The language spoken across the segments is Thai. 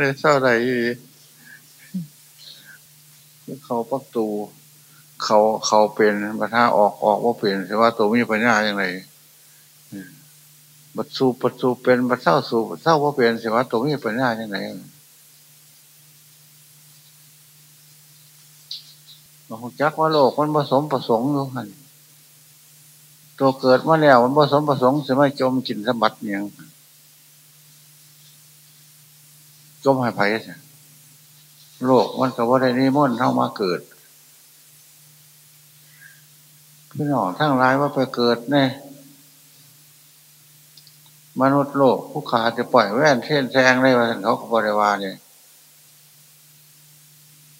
เลยเศร้าใดเขาประตู เขาเขาเป็นปัญหาออกออกว่าเป็นแต่ว่าตัวมีปัญญาอย่างไรบัดสูบัดสูเป็นบัดเศร้าสูบเศร้าว่าเป็นแต่ว่าตัวมีปัญญาอย่างไรบางจักว่าโลกมันผสมประสงค์อยู่หันตัวเกิดมาแล้วมันผสมประสงค์สมัยจมกินสมบัติอย่าง จมหายไปโลกมันก็ว่ได้นิมนต์เข้ามาเกิดพี่น้องทั้งร้ายว่าไปเกิดแน่มนุษย์โลกผู้ขาจะปล่อยแว่นเช่นแซงได้ว่าเขาบริวารเนี่ย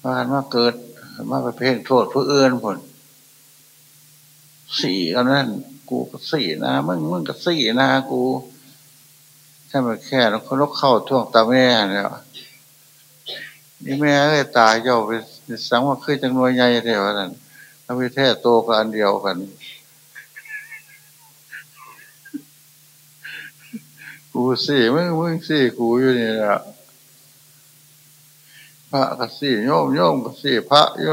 ว่ามาเกิดมาไปเพ่งโทษผู้อื่นผลสี่กันนั่นกูก็สี่นะมึงมึงก็สี่นะกู ถ้ามันแค่แล้วเขาลกเข้าท่วงตาแม่เนี่ยนี่แม่เอ้ยตายเจ้าไปสังว่าคือจังนวยใหญ่เท่านั้นถ้าไปแท้โตกันเดียวกันกูสี่มึงมึงสี่กูอยู่นี่แหละพระก็สี่โยมโยมก็สี่พระโย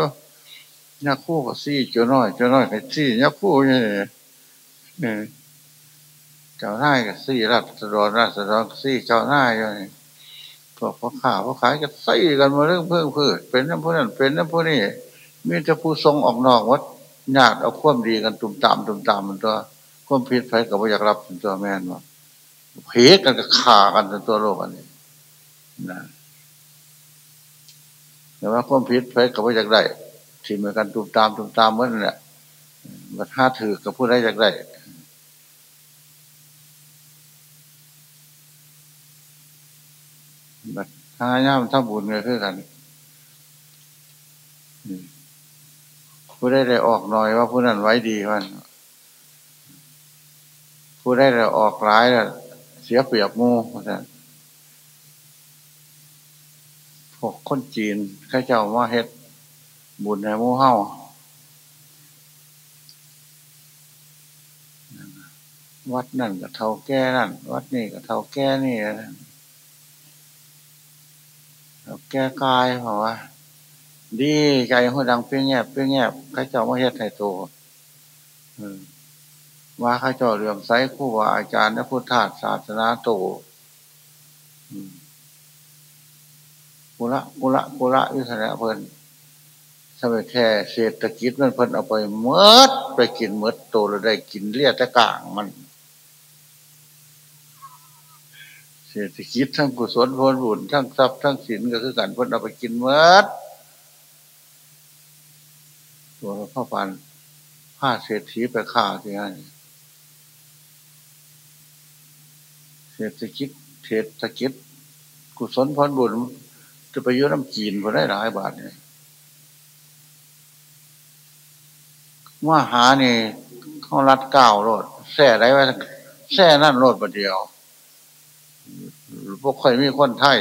ยักคู่ก็สี่เจ้าน้อยเจ้าน้อยก็สี่ยักคู่นี่นี่ เจ้าหน้าก็สี่รัศดรรัศดรสี่เจ้าหน้าอยู่นี่พวกพ่อข้าพ่อขายก็สี่กันมาเรื่องเพิ่งพืชเป็นน้ำพุนั้นเป็นน้ำพุนี่มีแต่ผู้ทรงออกนอกวัดญาติเอาความดีกันตุ่มตามตุ่มตามมันตัวความผิดไฟกับว่าอยากรับตัวแม่นว่าเพกันก็ขากันตัวโลกอันนี้นะแต่ว่าความผิดไฟกับว่าอยากได้ที่เหมือนกันตุ่มตามตุ่มตามเหมือนนั่นแหละมันห้าถือกับผู้ใดอยากได้บัด ห้าย่ามทั้งบุญเลยคือกันผู้ได้ได้ออกหน่อยว่าผู้นั้นไว้ดีมันผู้ได้ได้ออกร้ายแล้วเสียเปรียบมูนะพวกคนจีนข้าเจ้าว่าเฮ็ด บุญในมูเฮาวัดนั่นกับเท่าแก่นั่น วัดนี่กับเท่าแก่นี่เท่า แก่กายเพราะว่าดีใจหัวดังเปี้ยงแงบเปี้ยงแงบข้าเจ้าว่าเฮ็ดไทยโตว่าข้าเจ้าเรื่องไซคู่ว่าอาจารย์และพุทธาศาสนาโตกุละกุละกุละวิสระเพิ่นสมัยแค่เศรษฐกิจมันเพิ่นเอาไปเมดไปกินเมดโตแล้วได้กินเลี้ยตะกางมัน เศรษฐกิจทั้งกุศลพลบุญทั้งทรัพย์ทั้งสินก็คือกันเพิ่นเอาไปกินเมดตัวพ่อปันผ้าเศรษฐีไปฆ่าที่นั่นเศรษฐกิจเศรษฐกิจกุศลพรบุญจะไปยืมน้ำจีนพอได้หลายบาทเนี่ยว่าหานี่เขารัดเก้าโลดแส่ได้ไว้แส่นั่นโลดประเดียว พวกใครมีคนไทย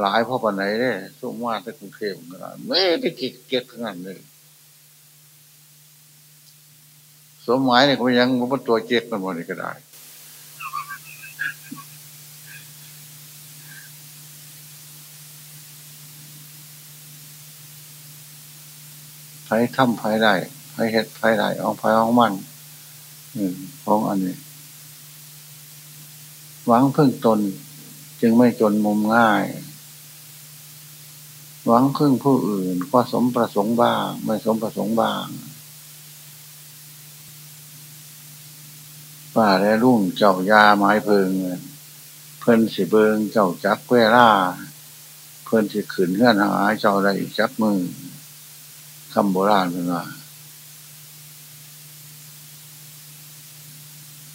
หลายพ่อปันไหนเนี่ยสุ่มว่าแต่กรุงเทพกันไม่ได้เก็บเก็บทั้งนั้นเลยสมหมายเนี่ยก็ยังมันตัวเจ๊กมันหมดก็ได้ไฟทำไฟได้ไฟเห็ดไฟได้เอาไฟเอามันอืมของอันนี้หวังพึ่งตน จึงไม่จนมุมง่าย หวังพึ่งผู้อื่นก็สมประสงค์บ้าง ไม่สมประสงค์บ้างป้าและรุ่งเจ้ายาไม้เพิงเพิ่นสิเบิงเจ้าจักเวล่า เพิ่นสิขืนเงื่อนหาเจ้าได้จักมือคำโบราณเป็นว่า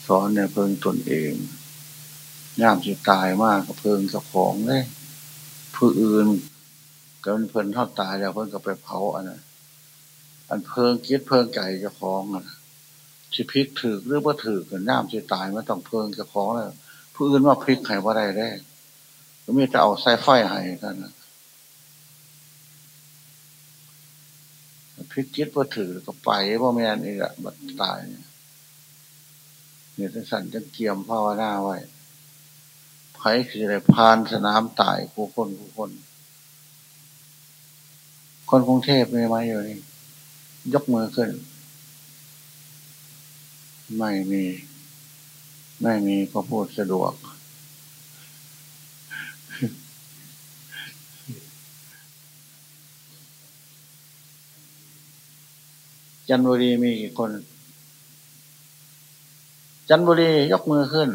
สอนเนี่ยเพิงตนเอง ย่ามสิตายมากกับเพิงเจ้าของเลยผู้อื่นก็มันเพิ่นทอดตายแล้วเพิ่นก็ไปเผาอันนั้นอันเพิงคิดเพิงไก่เจ้าของอะที่พลิกถือหรือว่าถือกันน้ำที่ตายมันต้องเพิงจะของแล้วผู้อื่นว่าพลิกไข่ว่าได้ได้ก็มีแต่เอาใส่ไฟให้กันนะพลิกคิดว่าถือก็ไปว่าแม่นี่แหละบัดตายเนี่ยเนี่ยสันจะเกี่ยมภาวนาไว้ ไผ่คืออะไรพานสนามตายผู้คนผู้คน คนกรุงเทพมีไหมอยู่นี่ยกมือขึ้น ไม่มี ไม่มีก็พูดสะดวก จันบุรีมีกี่คน จันบุรียกมือขึ้น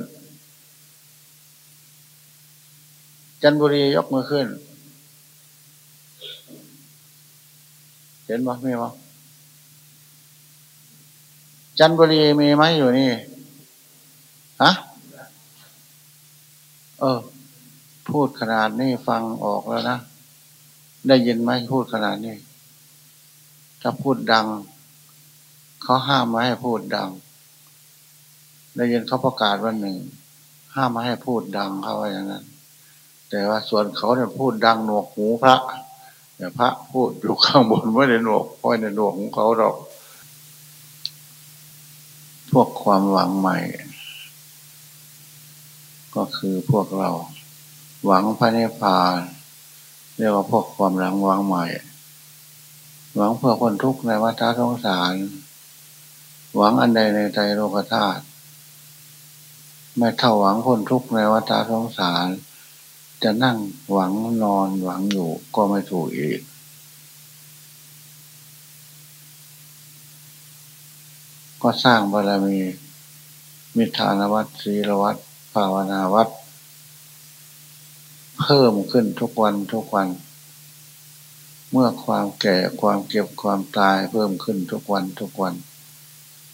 จันบุรียกมือขึ้น เห็นไหมมีไหมจันบุรีมีไหมอยู่นี่ ฮะ เออ พูดขนาดนี้ฟังออกแล้วนะ ได้ยินไหมพูดขนาดนี้ ถ้าพูดดัง เขาห้ามม่ให้พูดดัง ได้ยินเขาประกาศวันหนึ่ง ห้ามม่ให้พูดดังเขาว่าอย่างนั้น แต่ว่าส่วนเขาเนี่ยพูดดังหนวกหูพระเนี่ยพระพูดอยู่ข้างบนไม่ได้หนวกเพราะในหนวกของเขาหรอก พวกความหวังใหม่ ก็คือพวกเรา หวังพระนิพพานเรียกว่าพวกความหลังหวังใหม่ หวังเพื่อคนทุกข์ในวัฏสงสาร หวังอันใดในใจโลกธาตุไม่เท่าหวังคนทุกข์ในวัฏสงสาร จะนั่งหวังนอนหวังอยู่ก็ไม่ถูกอีก ก็สร้างบารมี มิทานวัตศีลวัตภาวนาวัตเพิ่มขึ้นทุกวันทุกวัน เมื่อความแก่ความเก็บความตายเพิ่มขึ้นทุกวันทุกวัน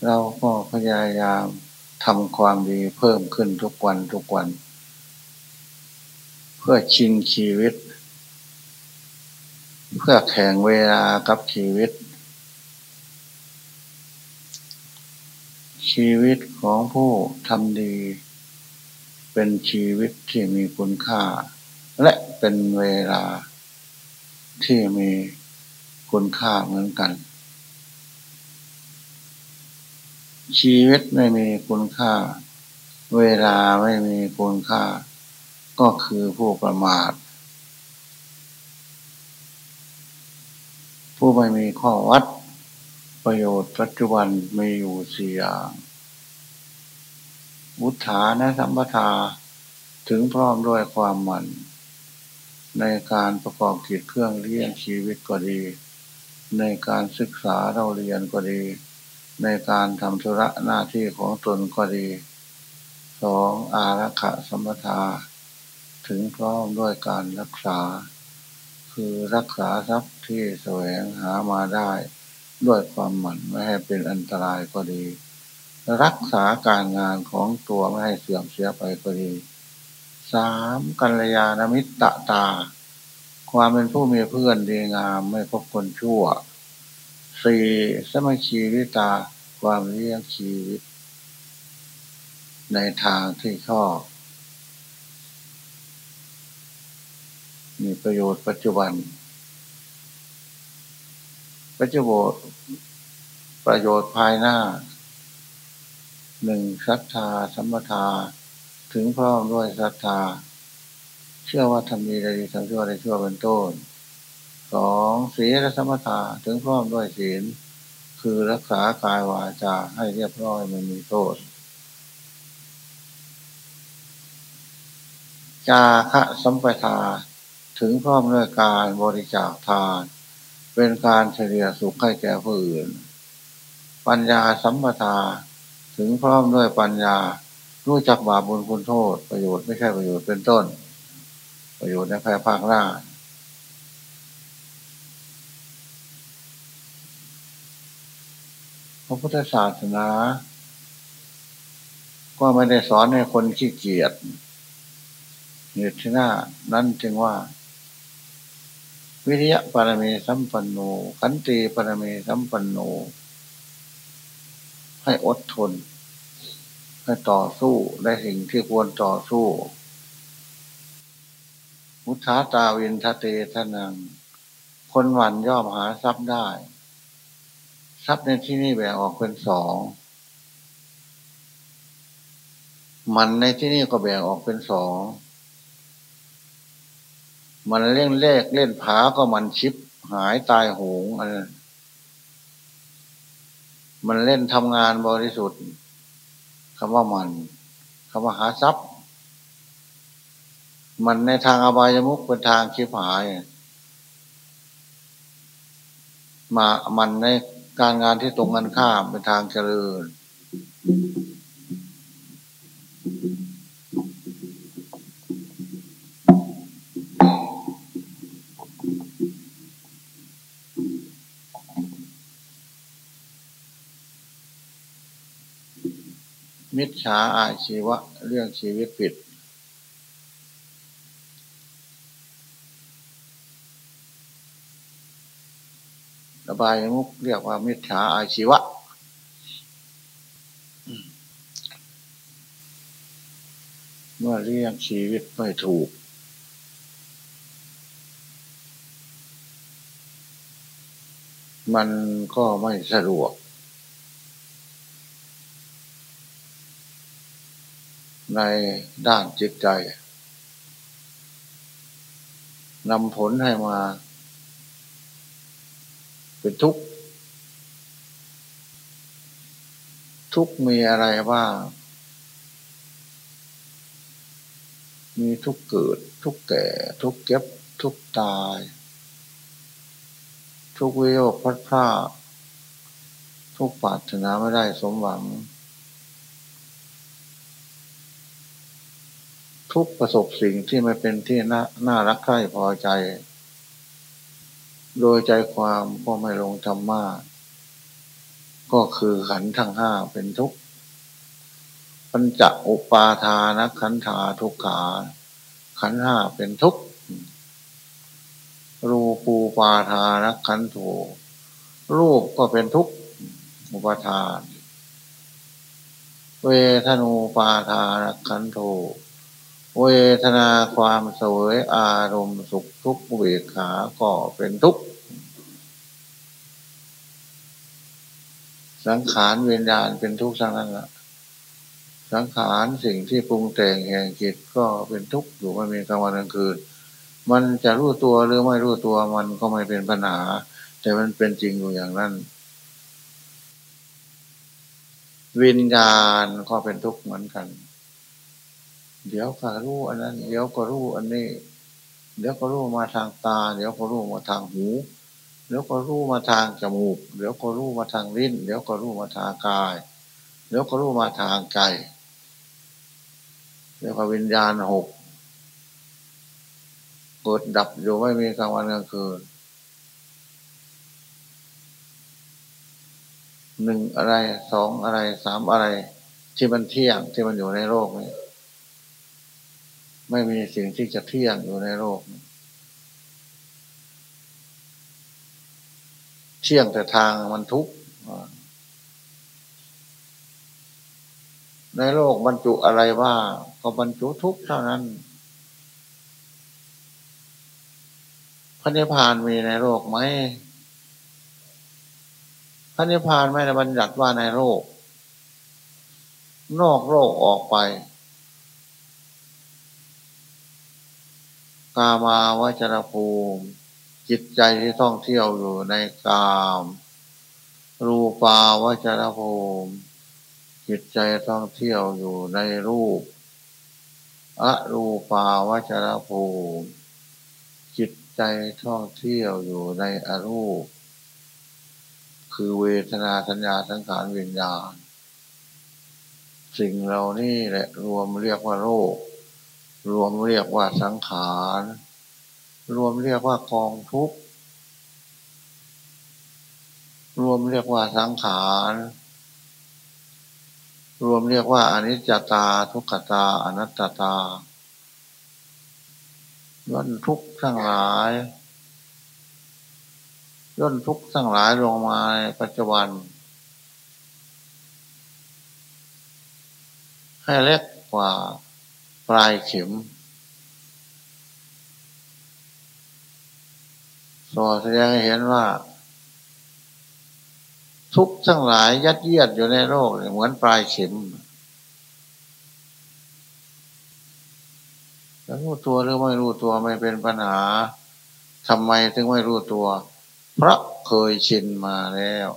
เราก็พยายามทำความดีเพิ่มขึ้นทุกวันทุกวัน เพื่อชิงชีวิต เพื่อแข่งเวลากับชีวิต ชีวิตของผู้ทำดี เป็นชีวิตที่มีคุณค่า และเป็นเวลาที่มีคุณค่าเหมือนกัน ชีวิตไม่มีคุณค่า เวลาไม่มีคุณค่า ก็คือผู้ประมาท ผู้ไม่มีข้อวัด ประโยชน์ปัจจุบันมีอยู่สี่อย่างวุฒานะสัมปทาถึงพร้อมด้วยความหมั่น ในการประกอบกิจเครื่องเลี้ยงชีวิตก็ดี ในการศึกษาเราเรียนก็ดี ในการทำธุระหน้าที่ของตนก็ดีสองอารักขสัมปทา ถึงพร้อมด้วยการรักษา คือรักษาทรัพย์ที่แสวงหามาได้ ด้วยความหมั่นไม่ให้เป็นอันตรายก็ดี รักษาการงานของตัวไม่ให้เสื่อมเสียไปก็ดีสามกัลยาณมิตรตา ความเป็นผู้มีเพื่อนดีงามไม่พบคนชั่วสี่สมัชีวิตา ความเลี้ยงชีวิต ในทางที่ชอบ มีประโยชน์ปัจจุบัน ปัจจุบันประโยชน์ภายหน้าหนึ่งศรัทธาสัมปทา ถึงพร้อมด้วยศรัทธา เชื่อว่าทำดีได้ดีทำชั่วได้ชั่วเป็นต้นสองศีลสัมปทาถึงพร้อมด้วยศีล คือรักษากายวาจาให้เรียบร้อยไม่มีโทษจาคะสัมปทา ถึงพร้อมด้วยการบริจาคทาน เป็นการเฉลี่ยสุขให้แก่ผู้อื่น ปัญญาสัมปทา ถึงพร้อมด้วยปัญญา รู้จักบาปบุญคุณโทษ ประโยชน์ไม่ใช่ประโยชน์เป็นต้น ประโยชน์ในภายภาคหน้าพระพุทธศาสนาก็ไม่ได้สอนให้คนขี้เกียจเหตุที่หน้า นั้นจึงว่า วิริยะปรมีสัมปันโนขันติปรมีสัมปันโน ให้อดทน ให้ต่อสู้ได้สิ่งที่ควรต่อสู้ มุทาตาวินทเตทนัง คนหวันย่อมหาทรัพย์ได้ ทรัพย์ในที่นี้แบ่งออกเป็นสอง มันในที่นี้ก็แบ่งออกเป็นสอง มันเล่นเลขเล่นผาก็มันชิปหายตายโหงอันมันเล่นทำงานบริสุทธิ์คำว่ามันคำว่าหาทรัพย์ มันในทางอบายมุกเป็นทางชิบหาย มามันในการงานที่ตรงกันข้ามเป็นทางเจริญ มิจฉาอาชีวะ เรื่องชีวิตผิด ระบายมุกเรียกว่ามิจฉาอาชีวะ เมื่อเรียกชีวิตไม่ถูก มันก็ไม่สะดวก ในด้านจิตใจนำผลให้มา เป็นทุกข์ ทุกมีอะไรบ้าง มีทุกเกิด ทุกแก่ ทุกเก็บ ทุกตาย ทุกวิโยคพัดผ้าทุกปาถนาไม่ได้สมหวัง ทุกประสบสิ่งที่ไม่เป็นที่น่าน่ารักใคร่พอใจ โดยใจความก็ไม่ลงธรรมะก็คือขันทั้งห้าเป็นทุกข์ปัญจอุปาทานขันธาทุกขา ขันห้าเป็นทุกข์รูปูปาทานขันโถรูปก็เป็นทุกข์อุปาทาน เวทนูปาทานขันโถ เวทนาความสวยอารมณ์สุขทุกข์เวขา ก็เป็นทุกข์ สังขารเวียนญาณเป็นทุกข์ทั้งนั้นละสังขารสิ่งที่ปรุงแต่งแห่งจิตก็เป็นทุกข์อยู่ไม่มีกลางวันกลางคืน มันจะรู้ตัวหรือไม่รู้ตัวมันก็ไม่เป็นปัญหา แต่มันเป็นจริงอยู่อย่างนั้นวิญญาณก็เป็นทุกข์เหมือนกัน เดี๋ยวก็รู้อันนั้น เดี๋ยวก็รู้อันนี้ เดี๋ยวก็รู้มาทางตา เดี๋ยวก็รู้มาทางหู เดี๋ยวก็รู้มาทางจมูก เดี๋ยวก็รู้มาทางลิ้น เดี๋ยวก็รู้มาทางกาย เดี๋ยวก็รู้มาทางใจ เดี๋ยวก็วิญญาณหกเกิดดับอยู่ไม่มีกลางวันกลางคืนหนึ่งอะไรสองอะไรสามอะไร ที่มันเที่ยงที่มันอยู่ในโลกนี้ ไม่มีสิ่งที่จะเที่ยงอยู่ในโลก เที่ยงแต่ทางมันทุกข์ในโลกบรรจุอะไรว่าก็บรรจุทุกข์เท่านั้น พระนิพพานมีในโลกไหมพระนิพพานไม่ได้บัญญัติว่าในโลก นอกโลกออกไป กามาวจรภูมิ จิตใจที่ท่องเที่ยวอยู่ในกาม รูปาวจรภูมิ จิตใจท่องเที่ยวอยู่ในรูปอรูปาวจรภูมิ จิตใจท่องเที่ยวอยู่ในอรูป คือเวทนาสัญญาสังขารวิญญาณ สิ่งเหล่านี้แหละรวมเรียกว่าโลก รวมเรียกว่าสังขาร รวมเรียกว่ากองทุกข์รวมเรียกว่าสังขารรวมเรียกว่าอนิจจตาทุกขตาอนัตตาย่นทุกข์ทั้งหลายย่นทุกข์ทั้งหลายลงมาในปัจจุบัน ให้เล็กกว่า ปลายเข็มสอแสดงให้เห็นว่า ทุกทั้งหลายยัดเยียดอยู่ในโลกเหมือนปลายเข็มแล้วรู้ตัวหรือไม่รู้ตัวไม่เป็นปัญหาทำไมถึงไม่รู้ตัว เพราะเคยชินมาแล้ว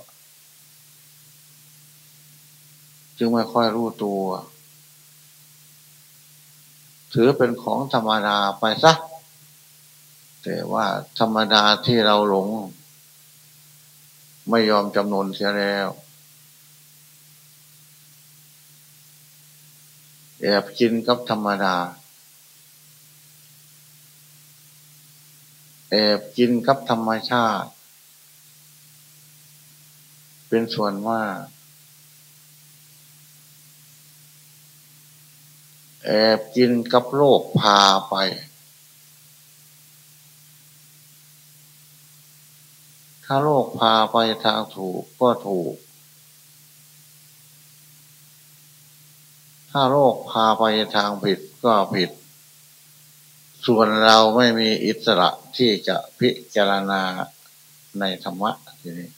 จึงไม่ค่อยรู้ตัว ถือเป็นของธรรมดาไปซะแต่ว่าธรรมดาที่เราหลง ไม่ยอมจำนนเสียแล้วแอบกินกับธรรมดา แอบกินกับธรรมชาติ เป็นส่วนมาก แอบกินกับโลกพาไป ถ้าโลกพาไปทางถูกก็ถูก ถ้าโลกพาไปทางผิดก็ผิด ส่วนเราไม่มีอิสระที่จะพิจารณาในธรรมะทีนี้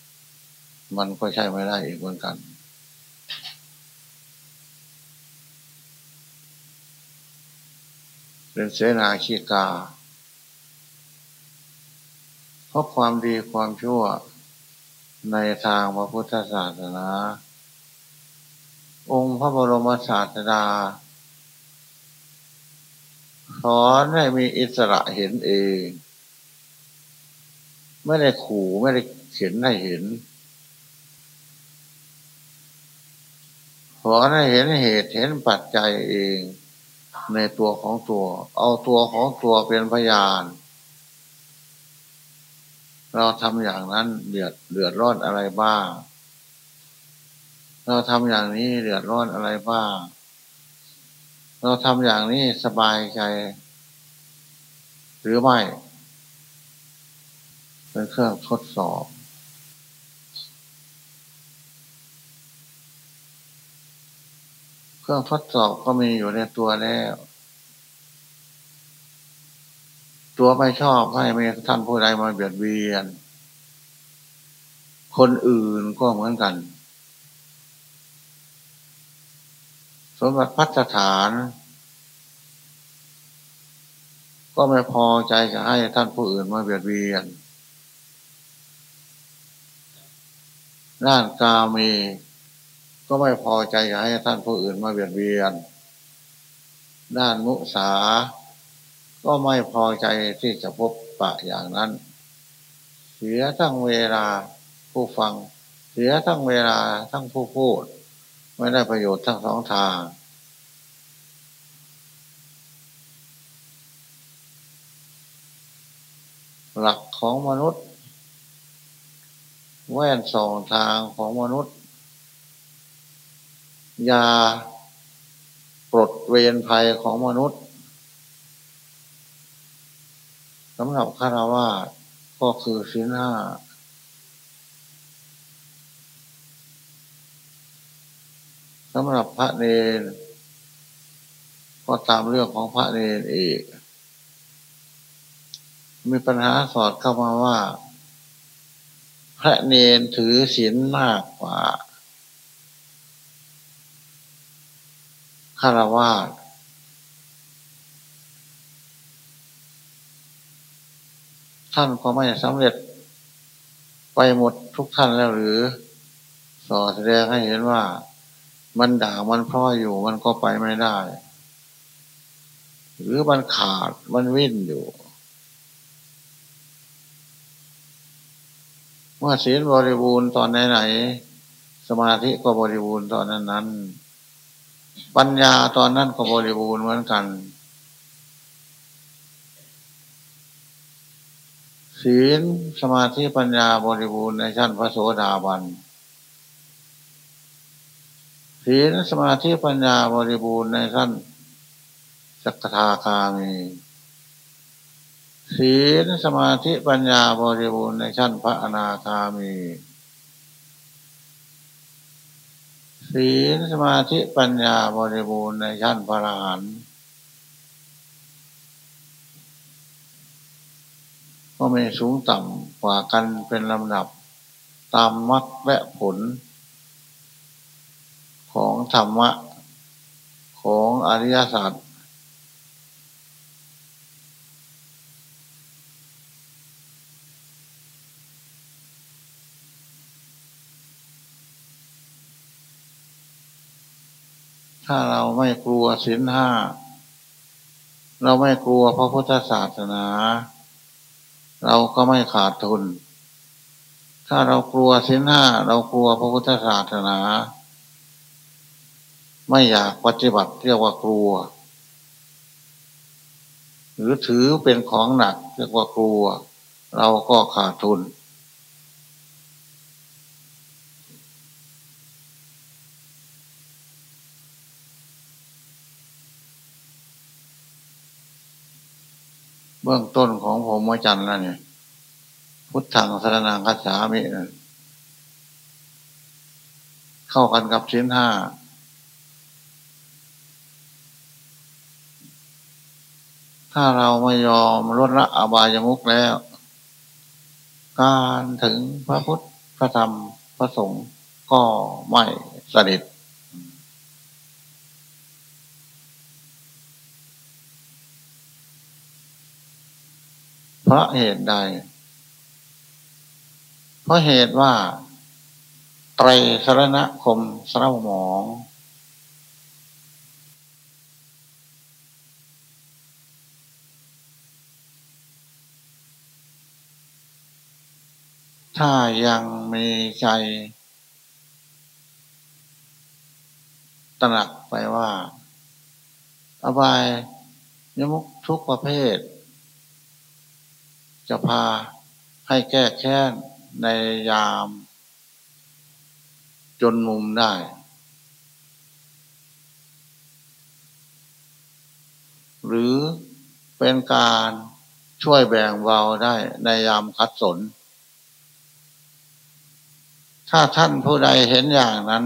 มันก็ใช่ไม่ได้อีกเหมือนกัน เป็นเสนาคีกา เพราะความดีความชั่วในทางพระพุทธศาสนา องค์พระบรมศาสดาสอนให้มีอิสระเห็นเอง ไม่ได้ขู่ไม่ได้เขียนให้เห็นสอนให้เห็นเหตุเห็นปัจจัยเอง ในตัวของตัว เอาตัวของตัวเป็นพยาน เราทำอย่างนั้นเดือดเดือดร้อนอะไรบ้าง เราทำอย่างนี้เดือดร้อนอะไรบ้าง เราทำอย่างนี้สบายใจ หรือไม่ เป็นเครื่องทดสอบ ครื่องทดสอบก็มีอยู่ในตัวแล้ว ตัวไม่ชอบให้มีท่านผู้ใดมาเบียดเบียน คนอื่นก็เหมือนกัน สมบัติพัฒฐาน ก็ไม่พอใจจะให้ท่านผู้อื่นมาเบียดเบียน ด้านกามี ก็ไม่พอใจให้ท่านผู้อื่นมาเบียดเบียน ด้านมุสา ก็ไม่พอใจที่จะพบปะอย่างนั้น เสียทั้งเวลาผู้ฟัง เสียทั้งเวลาทั้งผู้พูด ไม่ได้ประโยชน์ทั้งสองทางหลักของมนุษย์ แว่นสองทางของมนุษย์ ยาปลดเวรภัยของมนุษย์สำหรับคารวะก็คือสินห้าสำหรับพระเนนก็ตามเรื่องของพระเนนอีก มีปัญหาสอดเข้ามาว่า พระเนนถือศีลมากกว่า คารวะท่านก็ไม่สำเร็จไปหมดทุกท่านแล้วหรือสอแสดงให้เห็นว่า มันด่ามันพร้ออยู่มันก็ไปไม่ได้ หรือมันขาดมันวิ่นอยู่ เมื่อศีลบริบูรณ์ตอนไหนๆสมาธิก็บริบูรณ์ตอนนั้นนั้น ปัญญาตอนนั้นก็บริบูรณ์เหมือนกัน ศีลสมาธิปัญญาบริบูรณ์ในชั้นพระโสดาบัน ศีลสมาธิปัญญาบริบูรณ์ในขั้นสักทาคามี ศีลสมาธิปัญญาบริบูรณ์ในชั้นพระอนาคามี ศีลสมาธิปัญญาบริบูรณ์ในชั้นพระอรหันต์ก็ไม่สูงต่ำกว่ากันเป็นลำดับตามมรรคและผล ของธรรมะ ของอริยศาสตร์ ถ้าเราไม่กลัวศีลห้า เราไม่กลัวพระพุทธศาสนา เราก็ไม่ขาดทุน ถ้าเรากลัวศีลห้า เรากลัวพระพุทธศาสนา ไม่อยากปฏิบัติเรียกว่ากลัว หรือถือเป็นของหนักเรียกว่ากลัว เราก็ขาดทุน เบื้องต้นของผมมจันแล้วเนี่ยพุทธังสรนังคัจฉามิเข้ากันกับชิ้นห้าถ้าเราไม่ยอมลดละอบายมุกแล้ว การถึงพระพุทธพระธรรมพระสงฆ์ก็ไม่สนิท เพราะเหตุใด เพราะเหตุว่า ไตรสรณคมสรหมองถ้ายังมีใจตระหนักไปว่า อบายยมุกทุกประเภท จะพาให้แก้แค้นในยาม จนมุมได้ หรือเป็นการช่วยแบ่งเบาได้ในยามคัดสน ถ้าท่านผู้ใดเห็นอย่างนั้น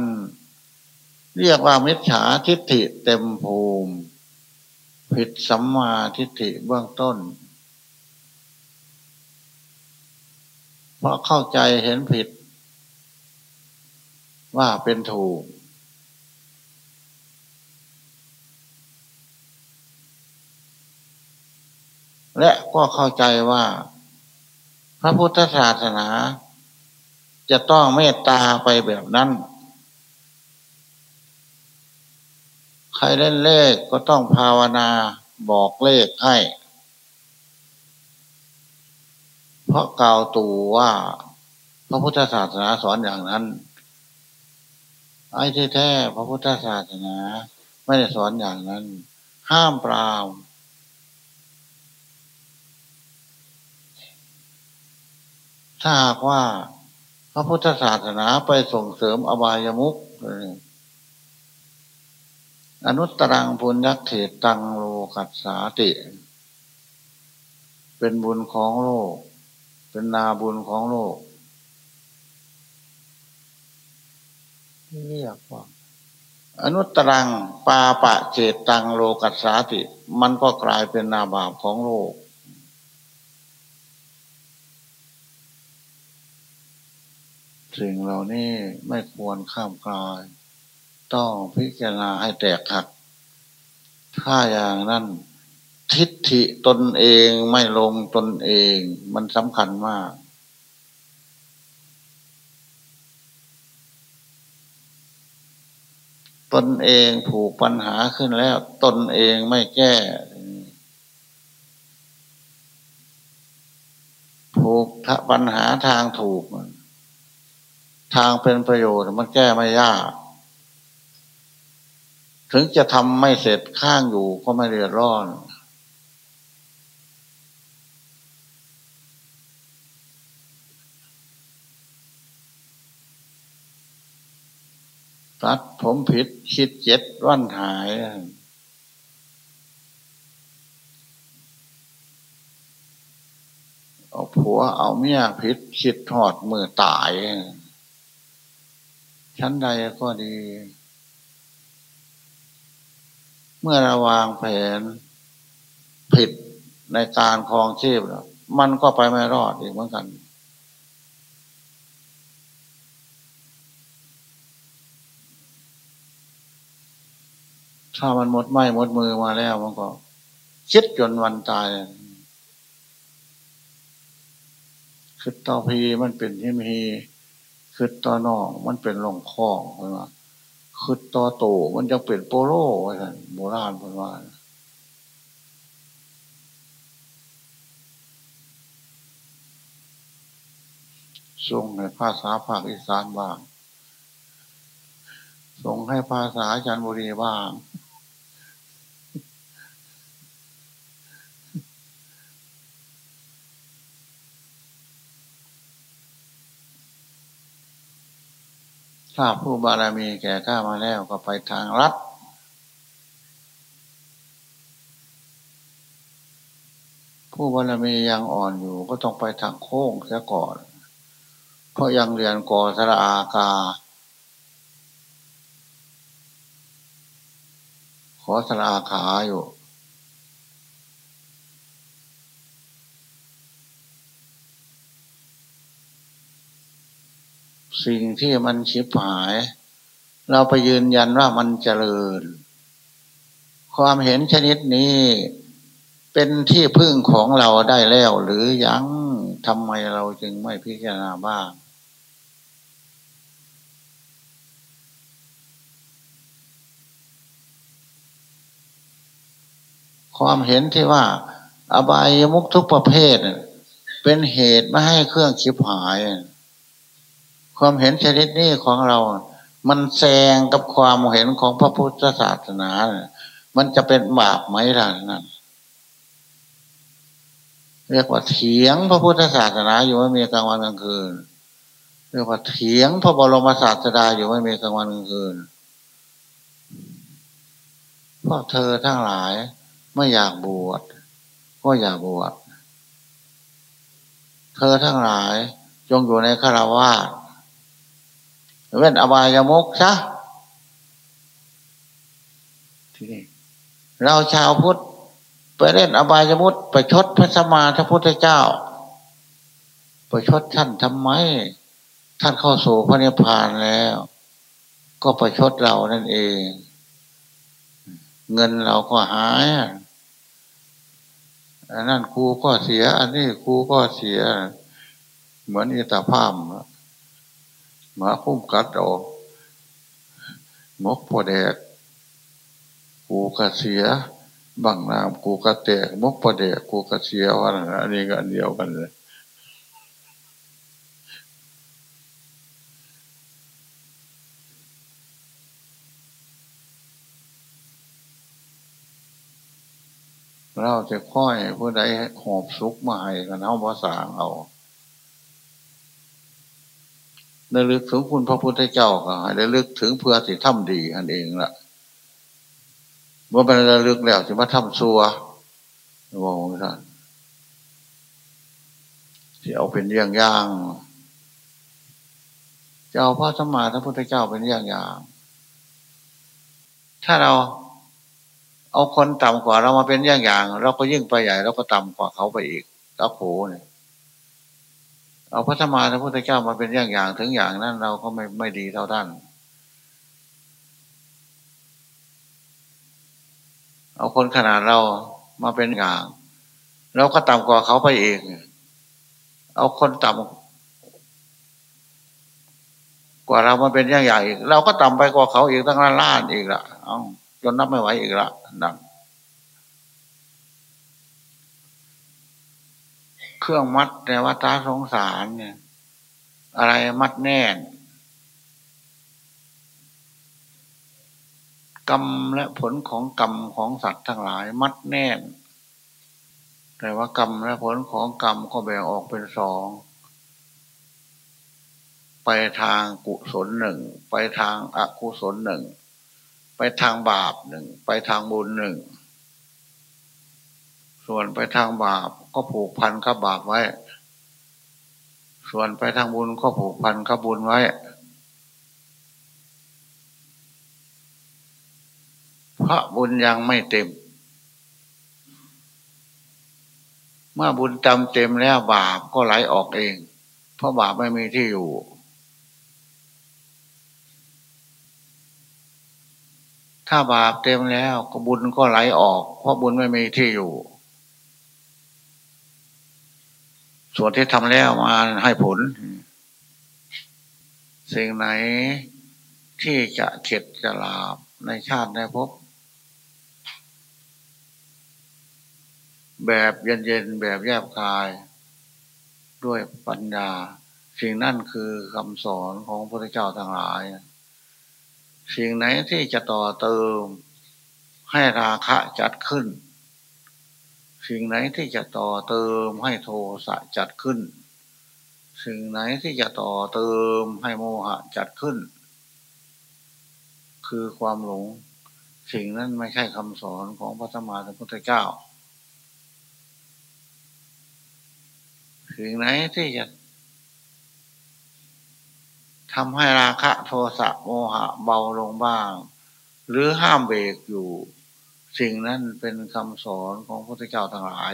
เรียกว่ามิจฉาทิฏฐิเต็มภูมิ ผิดสัมมาทิฏฐิเบื้องต้น เพราะเข้าใจเห็นผิด ว่าเป็นถูก และก็เข้าใจว่า พระพุทธศาสนา จะต้องเมตตาไปแบบนั้น ใครเล่นเลขก็ต้องภาวนาบอกเลขให้ เพราะกล่าวตู่ว่าพระพุทธศาสนาสอนอย่างนั้น ไอ้ที่แท้พระพุทธศาสนา ไม่ได้สอนอย่างนั้น ห้ามปรามถ้าหากว่าพระพุทธศาสนาไปส่งเสริมอบายมุขอนุตตรังพุญยักเถตังโลกัสสาติ เป็นบุญของโลก เป็นนาบุญของโลกเรียกว่าอนุตรังปาปะเจตตังโลกัสสาติ มันก็กลายเป็นนาบาปของโลก สิ่งเหล่านี้ไม่ควรข้ามกลาย ต้องพิจารณาให้แตกหัก ถ้าอย่างนั้น ทิฏฐิตนเองไม่ลงตนเอง มันสำคัญมาก ตนเองผูกปัญหาขึ้นแล้ว ตนเองไม่แก้ผูกปัญหาทางถูก ทางเป็นประโยชน์มันแก้ไม่ยากถึงจะทำไม่เสร็จข้างอยู่ก็ไม่เดือดร้อน ตัดผมผิดคิดเจ็ดวันหาย เอาผัวเอาเมียผิดคิดทอดมือตาย ชั้นใดก็ดี เมื่อระวางแผนผิดในการคลองชีพมันก็ไปไม่รอดอีกเหมือนกัน ถ้ามันหมดไม้หมดมือมาแล้วมันก็คิดจนวันตายคือต่อพีมันเป็นที่มีคือต่อนอกมันเป็นหลงคล้องใช่ไหมคคือตอโตมันจะเป็นโปโลไว้โบราณเป็นว่าส่งในภาษาภาคอีสานบ้างส่งให้ภาษาจันบุรีบ้าง ถ้าผู้บารมีแก่ข้ามาแล้วก็ไปทางรัฐผู้บารมียังอ่อนอยู่ก็ต้องไปทางโค้งเสียก่อน เพราะยังเรียนกอสระอากา ขอสระอาขาอยู่ สิ่งที่มันชิบหาย เราไปยืนยันว่ามันเจริญ ความเห็นชนิดนี้เป็นที่พึ่งของเราได้แล้วหรือยังทำไมเราจึงไม่พิจารณาบ้างความเห็นที่ว่า อบายมุกทุกประเภท เป็นเหตุไม่ให้เครื่องชิบหาย ความเห็นชนิดนี้ของเรา มันแซงกับความเห็นของพระพุทธศาสนา มันจะเป็นบาปไหมล่ะนั่นเรียกว่าเถียงพระพุทธศาสนาอยู่ไม่มีกลางวันกลางคืน เรียกว่าเถียงพระบรมศาสดาอยู่ไม่มีกลางวันกลางคืนเพราะเธอทั้งหลายไม่อยากบวชก็อยากบวชเธอทั้งหลายจงอยู่ในคารวะ เว้นอบายมุกซะทีนี้เราชาวพุทธไปเล่นอบายมุกไปชดพระสมมาพระพุทธเจ้า ไปชดท่านทำไม ท่านเข้าสู่พระนิพพานแล้ว ก็ไปชดเรานั่นเอง เงินเราก็หายอันนั้นครูก็เสีย อันนี้ครูก็เสีย เหมือนอิตาภาพ หมาคุ้มกัดออกมกพอแดกกูกระเสียบังนามกูกระแตกมกพอแดกกูกระเสียวันอันนี้ก็อันเดียวกันเลยเราจะค่อยผู้ใดหอบสุกมาให้กันเอาภาษาเอา ระลึกถึงคุณพระพุทธเจ้าก็ให้ระลึกถึงเพื่อสิทำดีอันเองละว่าเป็นระลึกแล้วสิมาทำซัวบอกท่านที่เอาเป็นเรื่องย่างจะเอาพระสมมาพระพุทธเจ้าเป็นเรื่องย่าง ถ้าเราเอาคนต่ำกว่าเรามาเป็นอย่างอย่าง เราก็ยิ่งไปใหญ่เราก็ต่ำกว่าเขาไปอีกตาโผเนี่ย เอาพระธรรมาพระพุทธเจ้ามาเป็นอย่างอย่างถึงอย่างนั้นเราก็ไม่ไม่ดีเท่าท่าน เอาคนขนาดเรามาเป็นอย่าง เราก็ต่ำกว่าเขาไปเองเอาคนต่ำกว่าเรามาเป็นอย่างอย่างอีก เราก็ต่ำไปกว่าเขาอีกตั้งล้านล้านอีกละเอาจนนับไม่ไหวอีกละนัง เครื่องมัดในวัฏสงสารเนี่ย อะไรมัดแน่นกรรมและผลของกรรมของสัตว์ทั้งหลายมัดแน่น แต่ว่ากรรมและผลของกรรมก็แบ่งออกเป็นสอง ไปทางกุศลหนึ่ง ไปทางอกุศลหนึ่ง ไปทางบาปหนึ่ง ไปทางบุญหนึ่ง ส่วนไปทางบาป ก็ผูกพันกับบาปไว้ ส่วนไปทางบุญก็ผูกพันกับบุญไว้เพราะบุญยังไม่เต็ม เมื่อบุญจำเต็มแล้วบาปก็ไหลออกเอง เพราะบาปไม่มีที่อยู่ถ้าบาปเต็มแล้วก็บุญก็ไหลออก เพราะบุญไม่มีที่อยู่ ส่วนที่ทำแล้วมาให้ผล สิ่งไหนที่จะเข็ดจะลาบในชาติในภพแบบเย็นๆแบบแยบคาย ด้วยปัญญา สิ่งนั่นคือคำสอนของพระเจ้าทั้งหลาย สิ่งไหนที่จะต่อเติมให้ราคะจัดขึ้น สิ่งไหนที่จะต่อเติมให้โทสะจัดขึ้น สิ่งไหนที่จะต่อเติมให้โมหะจัดขึ้น คือความหลง สิ่งนั้นไม่ใช่คำสอนของพระธรรมสัมพุทธเจ้า สิ่งไหนที่จะทำให้ราคะโทสะโมหะเบาลงบ้าง หรือห้ามเบรกอยู่ สิ่งนั้นเป็นคำสอนของพระพุทธเจ้าทั้งหลาย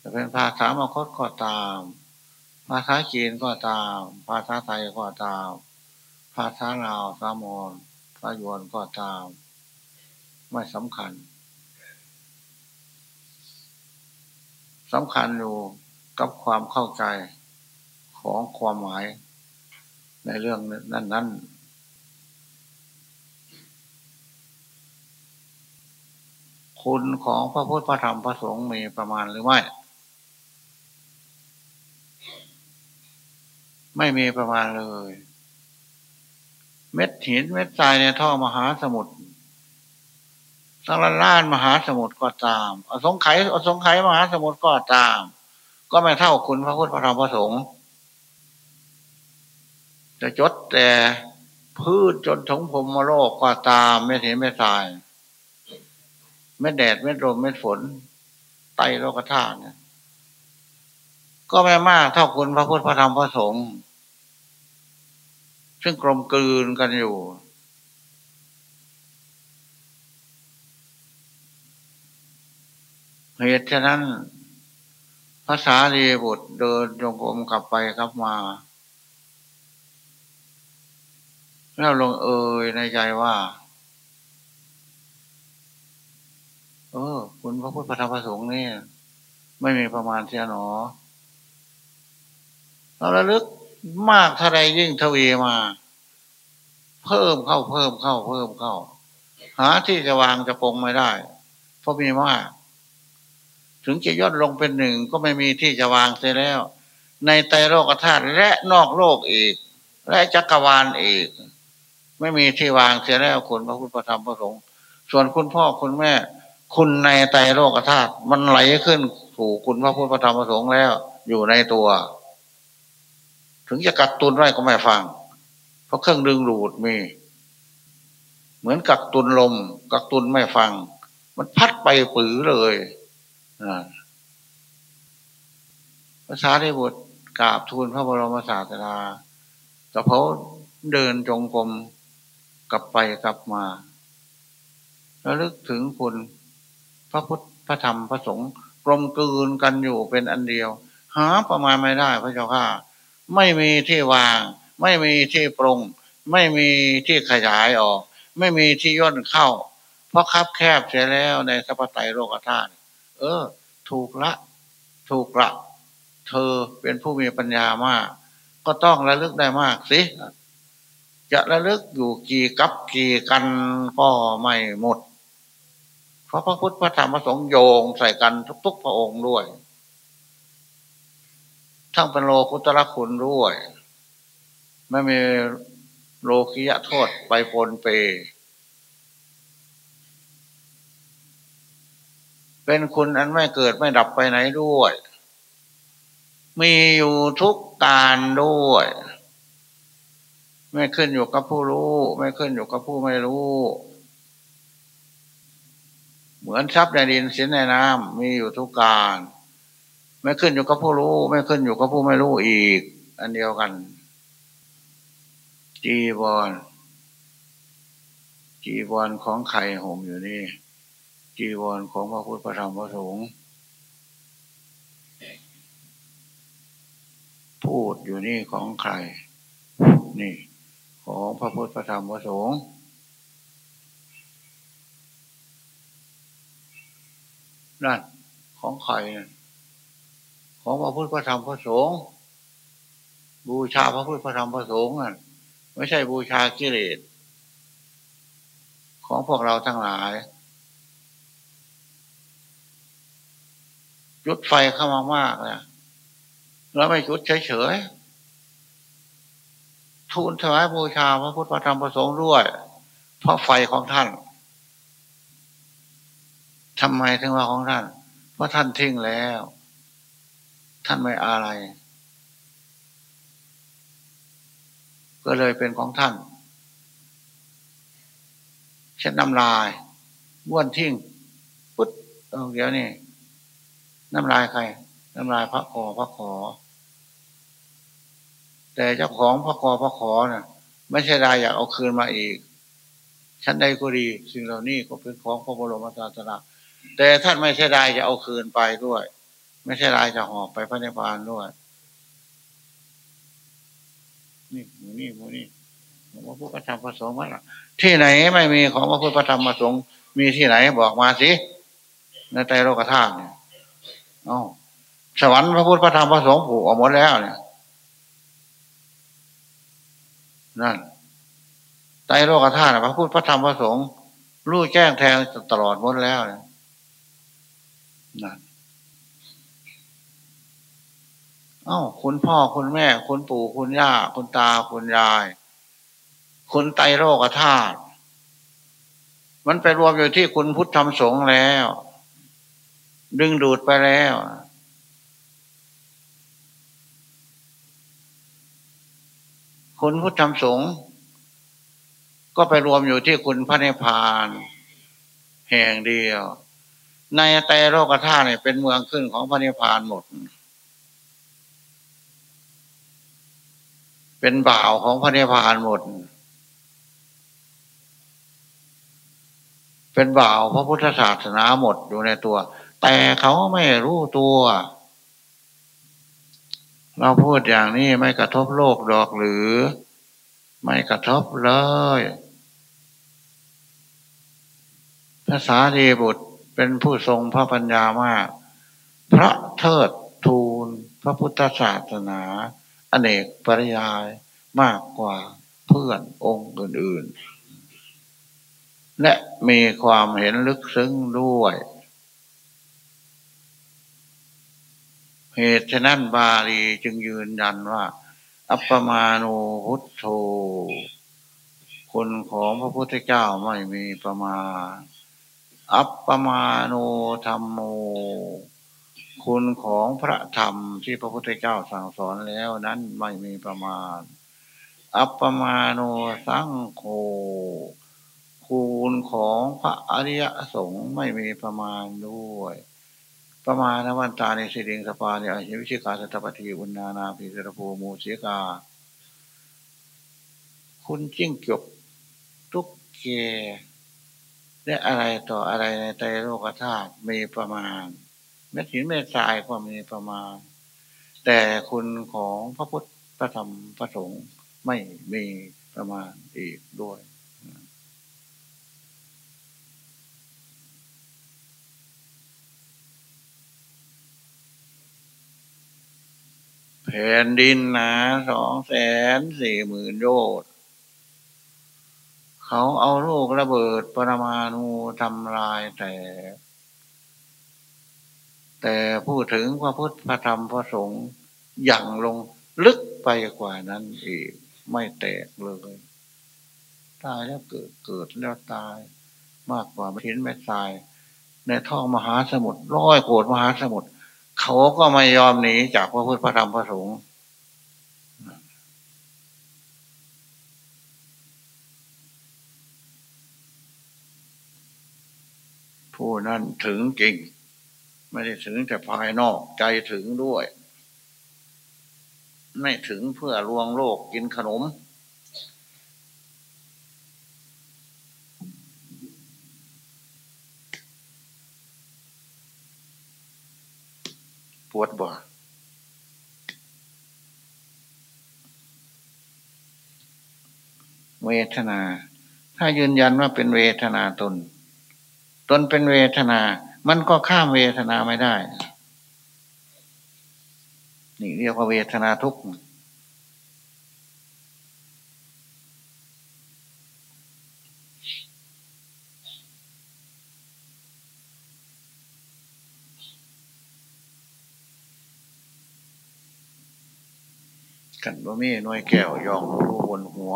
จะเป็นภาษามคตก็ตาม ภาษาจีนก็ตาม ภาษาไทยก็ตาม ภาษาลาวสามอนพระยวนก็ตาม ไม่สำคัญสำคัญอยู่กับความเข้าใจของความหมายในเรื่องนั้นนั้ คุณของพระพุทธพระธรรมพระสงฆ์มีประมาณหรือไม่ ไม่มีประมาณเลย เม็ดหินเม็ดทรายในท่อมหาสมุทรสังลล้านมหาสมุทรก็ตามอสงไขยอสงไขยมหาสมุทรก็ตาม ก็ไม่เท่าคุณพระพุทธพระธรรมพระสงฆ์จะจดแต่พืชจนถึงพรมโลกก็ตามไม่เห็นไม่ทราย เม็ดแดดเม็ดลมเม็ดฝนไตโลกธาตุเนี่ยก็ไม่มากเท่าคุณพระพุทธพระธรรมพระสงฆ์ซึ่งกลมกลืนกันอยู่ เหตุฉะนั้นภาษาดีบุตรเดินจงกรมกลับไปกลับมา แล้วลงเอยในใจว่า เออ คุณพระพุทธพระธรรมพระสงฆ์นี่ไม่มีประมาณเสียหนอเราระลึกมากเท่าไรยิ่งทวีมา เพิ่มเข้าเพิ่มเข้าเพิ่มเข้า หาที่จะวางจะปงไม่ได้ เพราะมีมาก ถึงจะย่นลงเป็นหนึ่งก็ไม่มีที่จะวางเสียแล้ว ในไตโลกธาตุและนอกโลกอีก และจักรวาลอีก ไม่มีที่วางเสียแล้วคุณพระพุทธพระธรรมพระสงฆ์ส่วนคุณพ่อคุณแม่ คุณในใจโลกธาตุมันไหลขึ้นสู่คุณพระพุทธธรรมประสงค์แล้ว อยู่ในตัว ถึงจะกักตุนไว้ก็ไม่ฟัง เพราะเครื่องดึงดูดมี เหมือนกักตุนลม กักตุนไม่ฟัง มันพัดไปปือเลยภาษาที่บทกราบทูลพระบรมศาสดาแต่เขาเดินจงกรมกลับไปกลับมาแล้วลึกถึงคุณ พระพุทธพระธรรมพระสงฆ์กลมกลืนกันอยู่เป็นอันเดียว หาประมาณไม่ได้พระเจ้าค่ะ ไม่มีที่วาง ไม่มีที่ปรุงไม่มีที่ขยายออก ไม่มีที่ย่นเข้า เพราะคับแคบเสียแล้วในสัพไตโลกธาตุเออ ถูกละ ถูกละ เธอเป็นผู้มีปัญญามาก ก็ต้องระลึกได้มากสิ จะระลึกอยู่กี่กับกี่กันก็ไม่หมด ราะพระพุทธพระธรรมพระสงฆ์โยงใส่กันทุก ๆ พระองค์ด้วย ทั้งเป็นโลกุตระคุณด้วย ไม่มีโลกิยะโทษไปปนเป เป็นคุณอันไม่เกิดไม่ดับไปไหนด้วย มีอยู่ทุกการด้วย ไม่ขึ้นอยู่กับผู้รู้ ไม่ขึ้นอยู่กับผู้ไม่รู้ เหมือนทรัพย์ในดินสินในน้ำมีอยู่ทุกการ ไม่ขึ้นอยู่กับผู้รู้ ไม่ขึ้นอยู่กับผู้ไม่รู้อีก อันเดียวกัน จีบอลจีบอลของใครห่มอยู่นี่ จีบอลของพระพุทธพระธรรมพระสงฆ์พูดอยู่นี่ของใคร นี่ ของพระพุทธพระธรรมพระสงฆ์ นั่นของใครของพระพุทธพระธรรมพระสงฆ์บูชาพระพุทธพระธรรมพระสงฆ์นั่นไม่ใช่บูชากิเลสของพวกเราทั้งหลายจุดไฟเข้ามามากเลยแล้วไม่จุดเฉยๆทูลถวายบูชาพระพุทธพระธรรมประสงค์ด้วย เพราะไฟของท่าน ทำไมถึงว่าของท่าน เพราะท่านทิ้งแล้ว ท่านไม่อะไร ก็เลยเป็นของท่าน เช่นน้ำลายบ้วนทิ้งปุ๊บเดี๋ยวนี้น้ำลายใคร น้ำลายพระคอพระขอ แต่เจ้าของพระคอพระขอนะ่ะ ไม่ใช่ได้อยากเอาคืนมาอีกชั้นใดก็ดี สิ่งเหล่านี้ก็เป็นของพระบรมศาสดา แต่ท่านไม่ใช่ได้จะเอาคืนไปด้วย ไม่ใช่ได้จะหอบไปพระนิพพานด้วยนี่มูนี่มูนี่พระพุทธธรรมประสงค์มาที่ไหนไม่มีของพระพุทธธรรมประสงค์มีที่ไหนบอกมาสิในใจโลกธาตุเนี่ยอ๋อสวรรค์พระพุทธพระธรรมพระสงฆ์ผูกออกหมดแล้วเนี่ยนั่นใจโลกธาตุพระพุทธพระธรรมพระสงฆ์รู้แจ้งแทงตลอดหมดแล้วเนี่ย นั่นเอ้าคุณพ่อคุณแม่ คุณปู่คุณย่า คุณตาคุณยาย คุณไตโลกธาตุมันไปรวมอยู่ที่คุณพุทธธรรมสงฆ์แล้ว ดึงดูดไปแล้ว คุณพุทธธรรมสงฆ์ก็ไปรวมอยู่ที่คุณพระนิพพาน แห่งเดียว ในไตรโลกธาตุเนี่ยเป็นเมืองขึ้นของพระนิพพานหมด เป็นบ่าวของพระนิพพานหมด เป็นบ่าวพระพุทธศาสนาหมดอยู่ในตัว แต่เขาไม่รู้ตัว เราพูดอย่างนี้ไม่กระทบโลกดอกหรือ ไม่กระทบเลยภาษาดีบุตร เป็นผู้ทรงพระปัญญามาก พระเทิดทูลพระพุทธศาสนาอเนกปริยายมากกว่าเพื่อนองค์อื่นๆ และมีความเห็นลึกซึ้งด้วย เหตุฉะนั้นบาลีจึงยืนยันว่า อัปปมาโนพุทโธคุณของพระพุทธเจ้าไม่มีประมาณ อัปปมาโนธรรมโม คุณของพระธรรมที่พระพุทธเจ้าสั่งสอนแล้วนั้นไม่มีประมาณ อัปปมาโนสังโฆคุณของพระอริยสงฆ์ไม่มีประมาณด้วย ประมาณวันตาในสิริงสปาในอหิวิชิกาสัตปฏิอุณนานาภิสรภูมูเสกา คุณจิ้งจกทุกเก และอะไรต่ออะไรในใจโลกธาตุมีประมาณแม้ถินแม่ทรายก็มีประมาณ แต่คุณของพระพุทธพระธรรมพระสงฆ์ไม่มีประมาณอีกด้วยแผ่นดินหนาสองแสนสี่หมื่นโยชน เขาเอาลูกระเบิดปรมาณูทำลายแต่ แต่พูดถึงพระพุทธพระธรรมพระสงฆ์อย่างลงลึกไปกว่านั้นอีก ไม่แตกเลย ตายแล้วเกิดเกิดแล้วตาย มากกว่าทิ้นแม่ตาย ในท้องมหาสมุทรร้อยโกดมหาสมุทรเขาก็ไม่ยอมหนีจากพระพุทธพระธรรมพระสงฆ์ ผู้นั้นถึงจริง ไม่ได้ถึงแต่ภายนอกใจถึงด้วย ไม่ถึงเพื่อลวงโลกกินขนม ปวดบ่เวทนา ถ้ายืนยันว่าเป็นเวทนาตน ตนเป็นเวทนา มันก็ข้ามเวทนาไม่ได้ นี่เรียกว่าเวทนาทุกข์กันบ่มี่น้อยแก้วยองรูบนหัว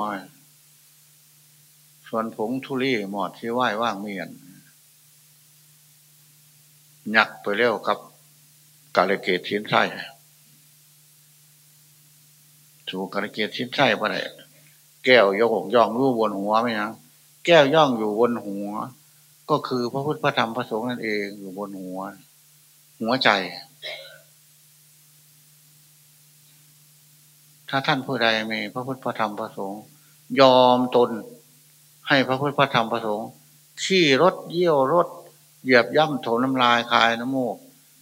ส่วนผงทุลี่หมอดที่ไหว้ว่างเมียน ยักไปเร็วครับ กาลเกตชิ้นไส้ถูกกาลเกตชิ้นไส้ไปไหนแก้วยกย่องรู้บนหัวไหมนะแก้วย่องอยู่บนหัว ก็คือพระพุทธพระธรรมพระสงฆ์นั่นเองอยู่บนหัว หัวใจ ถ้าท่านผู้ใดมีพระพุทธพระธรรมพระสงฆ์ยอมตน ให้พระพุทธพระธรรมพระสงฆ์ขี่รถเยี่ยวรถ เหยียบย่ำโถน้ำลายคายน้ำมูก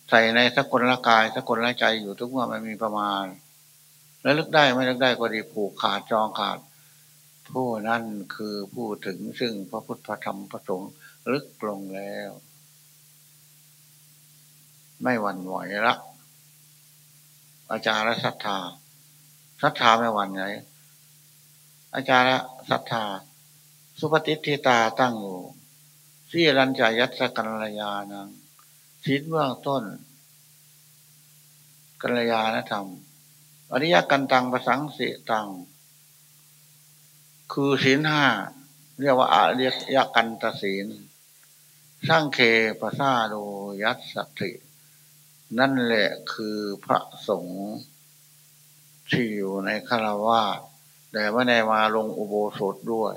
ใส่ในสักุลละกายสักุลละใจอยู่ทุกเมื่อมันมีประมาณ แล้วลึกได้ไม่ลึกได้ก็ดีผูกขาดจองขาด ผู้นั้นคือผู้ถึงซึ่งพระพุทธธรรมพระสงฆ์ลึกลงแล้ว ไม่หวั่นไหวละอาจารย์ศรัทธาศรัทธาไม่หวั่นไหวอาจารย์ศรัทธา สุปฏิทิตาตั้งอยู่ ที่รัญจายัตสกัลยานังศีลเบื้องต้น กัลยาณธรรม อริยกันตังประสังสิตัง คือศีลห้า เรียกว่าอาริยกันตศีล สร้างเคปซาโดยัตสติ นั่นแหละคือพระสงฆ์ที่อยู่ในคารวะแต่ว่าในมาลงอุโบสถด้วย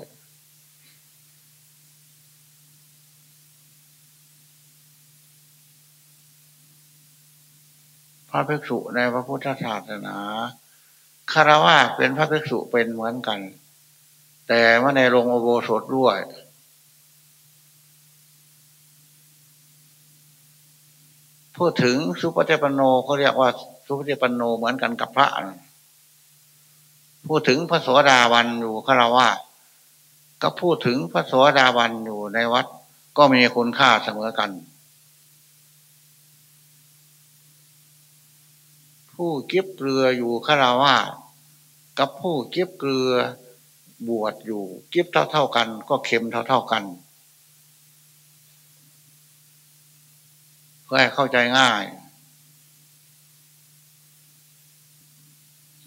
พระภิกษุในพระพุทธศาสนาคารวะเป็นพระภิกษุเป็นเหมือนกัน แต่ว่าในโรงโบสถด้วย พูดถึงสุปฏิปันโนเขาเรียกว่าสุปฏิปันโนเหมือนกันกับพระพูดถึงพระสวสดาวันอยู่คารวะก็พูดถึงพระสวสดาวันอยู่ในวัด ก็มีคุณค่าเสมอกัน ผู้เก็บเกลืออยู่คาราวากับผู้เก็บเกลือบวชอยู่เก็บเท่าเท่ากัน ก็เค็มเท่าเท่ากัน เพื่อให้เข้าใจง่าย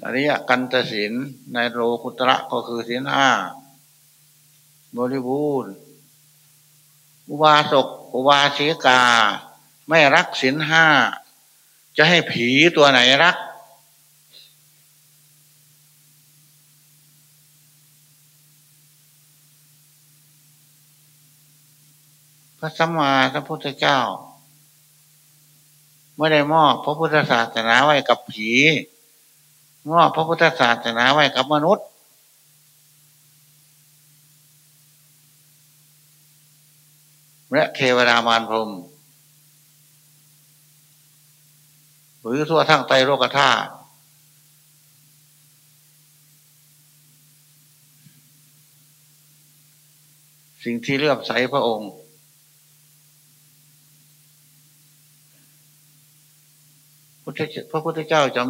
อริยกันตศินในโลกุตระก็คือศีลห้าบริบูรณ์อุบาสกอุบาสิกา ไม่รักศีลห้า จะให้ผีตัวไหนรัก พระสัมมาสัมพุทธเจ้าไม่ได้มอบพระพุทธศาสนาไว้กับผี มอบพระพุทธศาสนาไว้กับมนุษย์และเทวดามารพรม หรือทั่วทั้งไตโลกธาตุสิ่งที่เลื่อมใสพระองค์ พระพุทธเจ้าจะ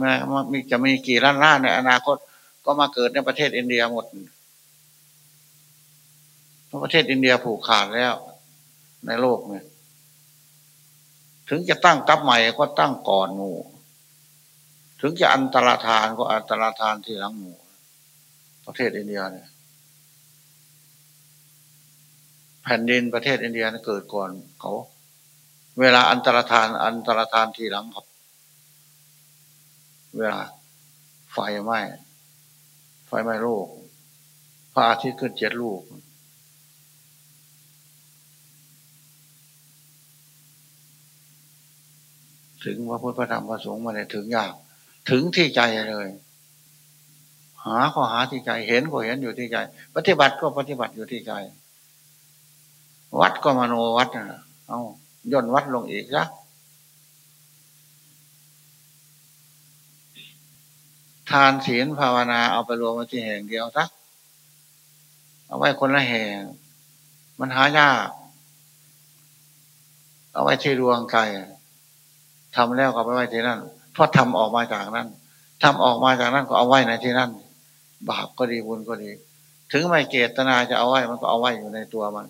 มีจะมีกี่ล้านล้านในอนาคต ก็มาเกิดในประเทศอินเดียหมดเพราะประเทศอินเดียผูกขาดแล้วในโลกเนี่ย ถึงจะตั้งกับใหม่ก็ตั้งก่อนหมู่ถึงจะอันตรธานก็อันตรธานที่หลังหมู่ประเทศอินเดียเนี่ย แผ่นดินประเทศอินเดียเกิดก่อนเขา เวลาอันตรธาน อันตรธานทีหลังครับ เวลาไฟไหม้ไฟไหม้โลกพระอาทิตย์ขึ้นเจ็ดลูก ถึงว่าพุทธธรรมประสงค์มาเนี่ยถึงยาก ถึงที่ใจเลย หาก็หาที่ใจ เห็นก็เห็นอยู่ที่ใจ ปฏิบัติก็ปฏิบัติอยู่ที่ใจ วัดก็มโนวัดนะเอาย่นวัดลงอีกนะทานศีลภาวนาเอาไปรวมไว้ที่แห่งเดียวสักเอาไว้คนละแห่ง มันหายาก เอาไว้ที่ดวงใจ ทำแล้วก็ไปไว้ที่นั่น เพราะทำออกมาจากนั้นทำออกมาจากนั้นก็เอาไว้ในที่นั่น บาปก็ดีบุญก็ดี ถึงไม่เกตนาจะเอาไว้มันก็เอาไว้อยู่ในตัวมัน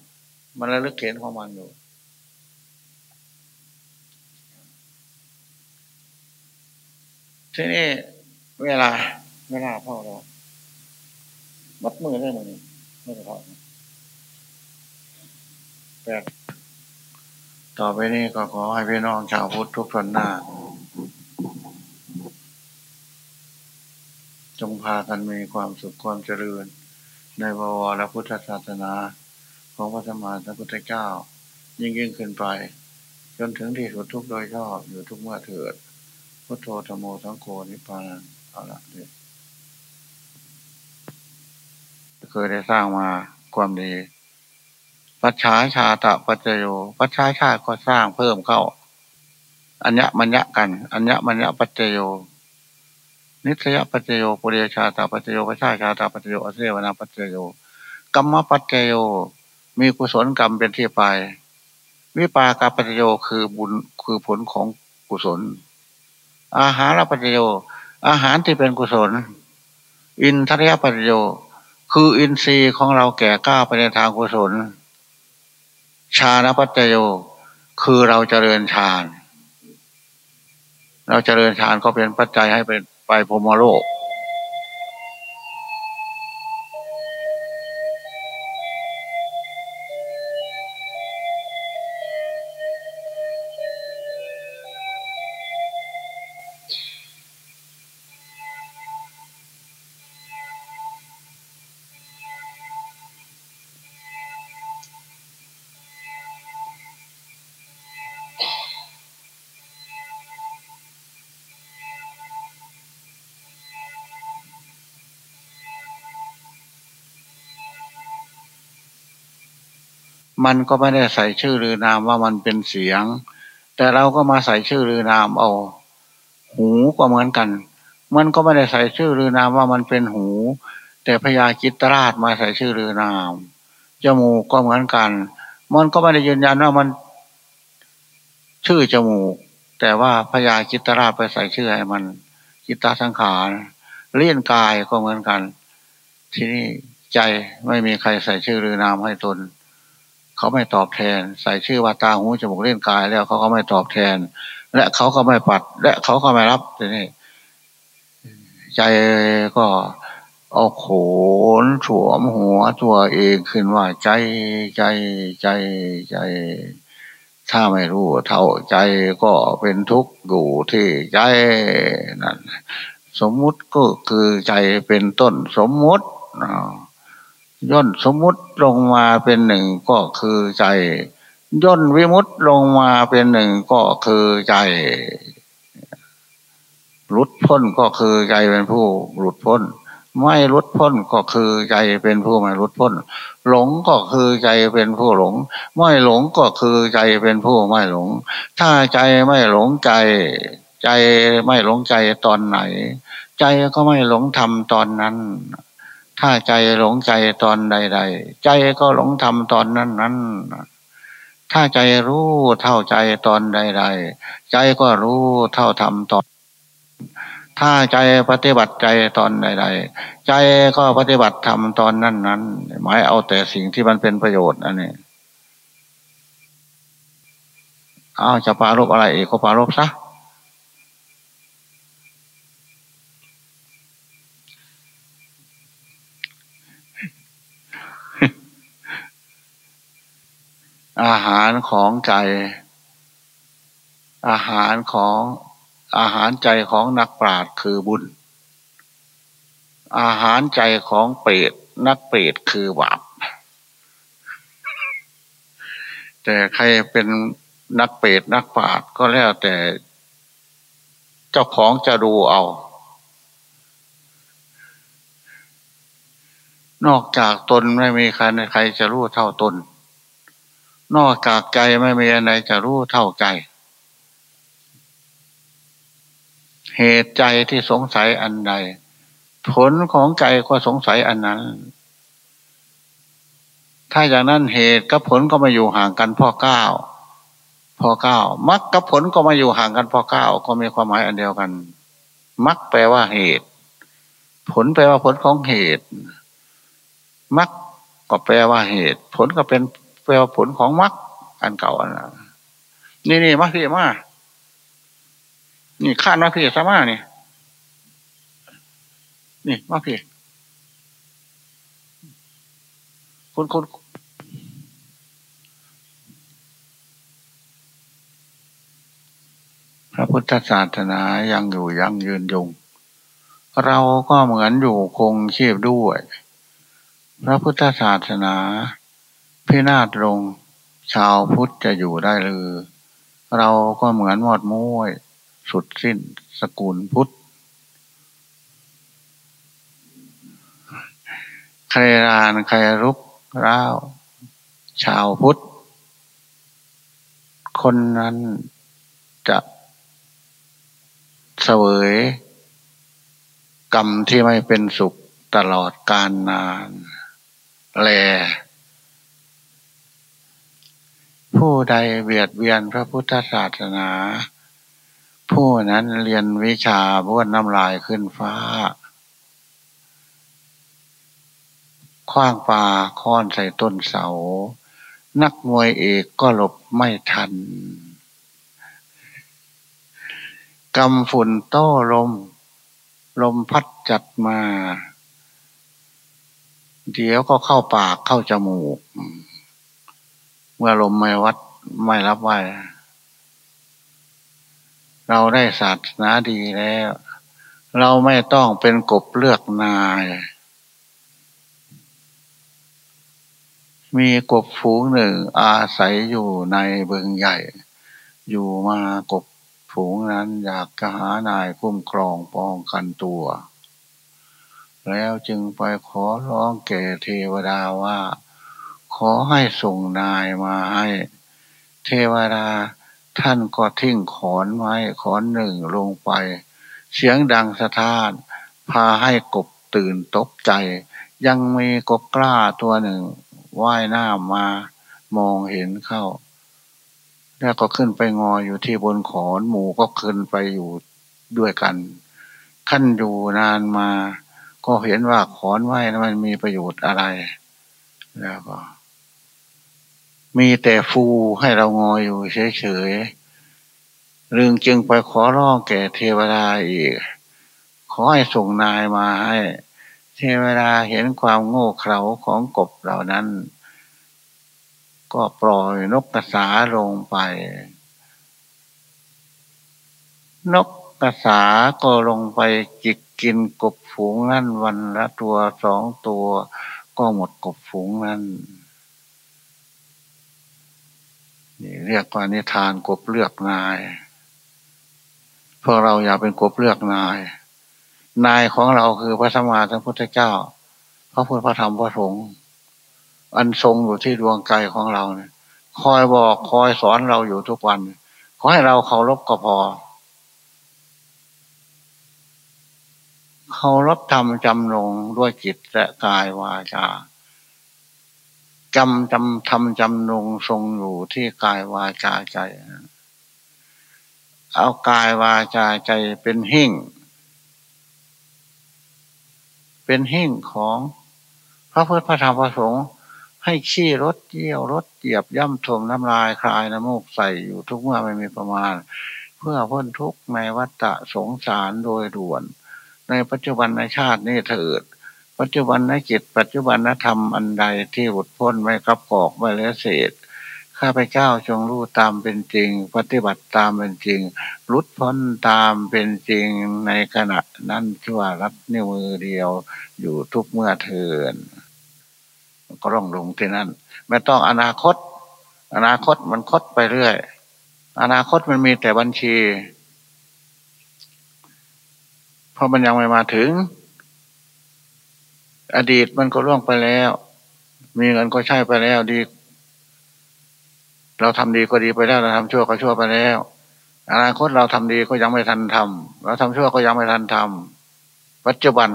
มันระลึกเห็นของมันอยู่ทีนี้เวลาไม่น่าพ่อเรามัดมือได้ไหมไม่ได้พ่อแปด ต่อไปนี้ก็ขอให้พี่น้องชาวพุทธทุกคนหน้า จงพากันมีความสุขความเจริญ ในบวรและพุทธศาสนา ของพระสมมาสัมพุทธเจ้า ยิ่งยิ่งขึ้นไป จนถึงที่สุดทุกโดยชอบอยู่ทุกเมื่อเถิด พุทโธธโมสังโฆนิพพานเอาละเนี่ยเคยได้สร้างมาความดี ปัจฉาชาตะปัจโยปัจฉาชาก็สร้างเพิ่มเข้า อัญญมัญญะกัน อัญญมัญญะปัจโย นิสยปัจโยปุเรชาตาปัจโยปัจฉาชาตาปัจโยอเสวนาปัจโยกรรมปัจโย มีกุศลกรรมเป็นที่ไป วิปากาปัจโยคือบุญคือผลของกุศล อาหารปัจโย อาหารที่เป็นกุศล อินทรียปัจโย คืออินทรีย์ของเราแก่ก้าวไปในทางกุศล ชาณปัจจโย คือเราจเจริญฌาน เราจเจริญฌานก็เป็นปัจจัยให้เป็นไปพรมโลก มันก็ไม่ได้ใส่ชื่อหรือนามว่ามันเป็นเสียง แต่เราก็มาใส่ชื่อหรือนามเอา หูก็เหมือนกัน มันก็ไม่ได้ใส่ชื่อหรือนามว่ามันเป็นหู แต่พญาจิตราชมาใส่ชื่อหรือนามจมูกก็เหมือนกัน มันก็ไม่ได้ยืนยันว่ามัน ชื่อจมูก แต่ว่าพญาจิตราชไปใส่ชื่อให้มันจิตตสังขารเลี้ยนกายก็เหมือนกัน ที่นี่ใจไม่มีใครใส่ชื่อหรือนามให้ตน เขาไม่ตอบแทน ใส่ชื่อว่าตาหูจมูกเล่นกาย แล้วเขาก็ไม่ตอบแทน และเขาก็ไม่ปัด และเขาก็ไม่รับทีนี้ใจก็เอาโขนฉวมหัวตัวเองขึ้นว่าใจใจใจใจ ถ้าไม่รู้เท่าใจก็เป็นทุกข์อยู่ที่ใจนั่นสมมุติก็คือใจเป็นต้นสมมุติ ย่นสมมุติลงมาเป็นหนึ่งก็คือใจ ย่นวิมุตลงมาเป็นหนึ่งก็คือใจหลุดพ้นก็คือใจเป็นผู้หลุดพ้น ไม่หลุดพ้นก็คือใจเป็นผู้ไม่หลุดพ้น หลงก็คือใจเป็นผู้หลง ไม่หลงก็คือใจเป็นผู้ไม่หลง ถ้าใจไม่หลงใจ ใจไม่หลงใจตอนไหน ใจก็ไม่หลงทำตอนนั้น ถ้าใจหลงใจตอนใด ๆ ใจก็หลงทำตอนนั้นนั้นถ้าใจรู้เท่าใจตอนใด ๆ ใจก็รู้เท่าทำตอน ถ้าใจปฏิบัติใจตอนใด ๆ ใจก็ปฏิบัติทำตอนนั้นนั้นหมายเอาแต่สิ่งที่มันเป็นประโยชน์อันนี้เอาจะปารบอะไรอีกก็ปารบซะ อาหารของใจ อาหารของอาหารใจของนักปราชญ์คือบุญ อาหารใจของเปรตนักเปรตคือบาปแต่ใครเป็นนักเปรตนักปราชญ์ก็แล้วแต่เจ้าของจะดูเอา นอกจากตนไม่มีใครใครจะรู้เท่าตน นอกจากใจไม่มีอะไรจะรู้เท่าใจ เหตุใจที่สงสัยอันใด ผลของใจก็สงสัยอันนั้น ถ้าอย่างนั้นเหตุกับผลก็มาอยู่ห่างกันพ่อเก้าพ่อเก้ามักกับผลก็มาอยู่ห่างกันพ่อเก้าก็มีความหมายอันเดียวกันมักแปลว่าเหตุ ผลแปลว่าผลของเหตุมักก็แปลว่าเหตุ ผลก็เป็น แปลผลของมรรคอันเก่าอันนั้นนี่นี่มรรคพี่มานี่ข้านมรรคพี่สมานี่นี่มาพี่คุณคุณพระพุทธศาสนายังอยู่ยังยืนยง เราก็เหมือนอยู่คงชีพด้วย พระพุทธศาสนา พินาศลง ชาวพุทธจะอยู่ได้หรือเราก็เหมือนหมดม้วย สุดสิ้นสกุลพุทธใครรานใครรุกร้าวชาวพุทธ คนนั้นจะเสวยกรรมที่ไม่เป็นสุขตลอดกาลนาน แล ผู้ใดเบียดเบียนพระพุทธศาสนา ผู้นั้นเรียนวิชาบ้วนน้ำลายขึ้นฟ้าคว้างปลาค้อนใส่ต้นเสา นักมวยเอกก็หลบไม่ทันกำฝุ่นโต้ลม ลมพัดจัดมา เดี๋ยวก็เข้าปากเข้าจมูก เมื่อลมไม่วัดไม่รับไหวเราได้ศาสนาดีแล้ว เราไม่ต้องเป็นกบเลือกนาย มีกบฝูงหนึ่ง อาศัยอยู่ในเบืองใหญ่ อยู่มากบฝูงนั้นอยากจะหานายคุ้มครองป้องกันตัว แล้วจึงไปขอร้องแก่เทวดาว่า อให้ส่งนายมาให้ เทวดาท่านก็ทิ้งขอนไม้ขอนหนึ่งลงไป เสียงดังสะท้าน พาให้กบตื่นตกใจ ยังมีกบกล้าตัวหนึ่งว่ายน้ามามองเห็นเข้า แล้วก็ขึ้นไปงออยู่ที่บนขอนหมูก็ขึ้นไปอยู่ด้วยกันขั้นอยู่นานมา ก็เห็นว่าขอนไม้มันมีประโยชน์อะไร แล้วก็ มีแต่ฟูให้เรางออยู่เฉยๆเรื่องจึงไปขอร้องแก่เทวดาอีก ขอให้ส่งนายมาให้ เทวดาเห็นความโง่เขลาของกบเหล่านั้น ก็ปล่อยนกกระสาลงไป นกกระสาก็ลงไปจิกกินกบฝูงนั่นวันละตัวสองตัว ก็หมดกบฝูงนั้น นี่เรียกว่านิทานกบเลือกนาย พวกเราอย่าเป็นกบเลือกนาย นายของเราคือพระสมมาสัมพุทธเจ้าพระพุทธพระธรรมพระสงฆ์อันทรงอยู่ที่ดวงใจของเราเนี่ยคอยบอกคอยสอนเราอยู่ทุกวัน ขอให้เราเคารพก็พอเคารพธรรมจำลงด้วยจิตและกายวาจา จำจำทำจำลงทรงอยู่ที่กายวาจาใจ เอากายวาจาใจเป็นหิ่ง เป็นหิ่งของพระพุทธพระธรรมพระสงฆ์ให้ขี้รถเยี่ยวรถเหยียบย่ำทมน้ำลายคลายน้ำมูกใส่อยู่ทุกเมื่อไม่มีประมาณ เพื่อพ้นทุกข์ในวัฏสงสารโดยด่วน ในปัจจุบันในชาตินี้เถิด ปัจจุบันนจิตปัจจุบันนธรรมอันใดที่หลุดพ้นไม่กับกอกไม่เลเศษ ข้าพเจ้าจงรู้ตามเป็นจริง ปฏิบัติตามเป็นจริงรุดพ้นตามเป็นจริงในขณะนั้นชั่วรับนิ้วมือเดียวอยู่ทุกเมื่อเถิดก็ร่องลงที่นั่น ไม่ต้องอนาคต อนาคตมันคดไปเรื่อย อนาคตมันมีแต่บัญชี เพราะมันยังไม่มาถึง อดีตมันก็ล่วงไปแล้ว มีเงินก็ใช้ไปแล้วดี เราทำดีก็ดีไปแล้วเราทำชั่วก็ชั่วไปแล้วอนาคตเราทำดีก็ยังไม่ทันทำเราทำชั่วก็ยังไม่ทันทำปัจจุบัน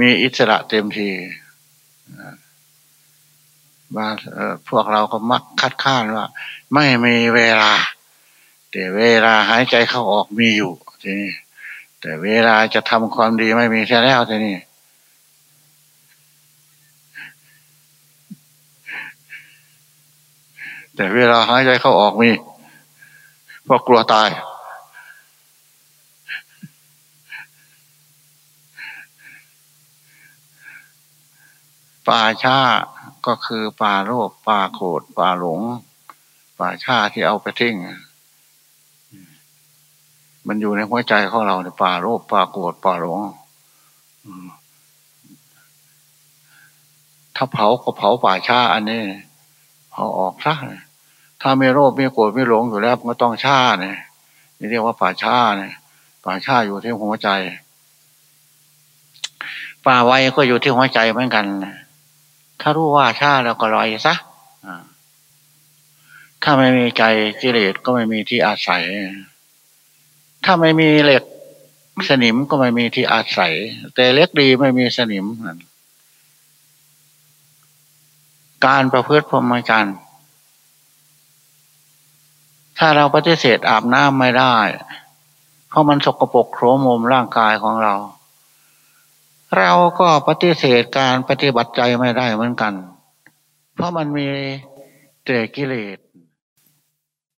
มีอิสระเต็มทีมาพวกเราก็มักคัดค้านว่า ไม่มีเวลา แต่เวลาหายใจเข้าออกมีอยู่ทีนี้แต่เวลาจะทำความดีไม่มีแค่แล้วทีนี้ แต่เวลาหายใจเข้าออกมีเพราะกลัวตาย ป่าชาก็คือป่าโลภป่าโกรธป่าหลง ป่าชาที่เอาไปทิ้งมันอยู่ในหัวใจของเราในป่าโลภป่าโกรธป่าหลงถ้าเผาก็เผาป่าชาอันนี้เผาออกซะ ถ้าไม่โลภไม่โกรธไม่หลงอยู่แล้วก็ต้องชาเนี่ยนี่เรียกว่าป่าชาเนี่ยป่าชาอยู่ที่หัวใจ ป่าไว้ก็อยู่ที่หัวใจเหมือนกัน ถ้ารู้ว่าชาแล้วก็ลอยซะถ้าไม่มีใจกิเลสก็ไม่มีที่อาศัย ถ้าไม่มีเหล็กสนิมก็ไม่มีที่อาศัย แต่เล็กดีไม่มีสนิม การประพฤติพรหมจรรย์ ถ้าเราปฏิเสธอาบน้ำไม่ได้ เพราะมันสกปรกโครมมร่างกายของเรา เราก็ปฏิเสธการปฏิบัติใจไม่ได้เหมือนกัน เพราะมันมีเตกิเลส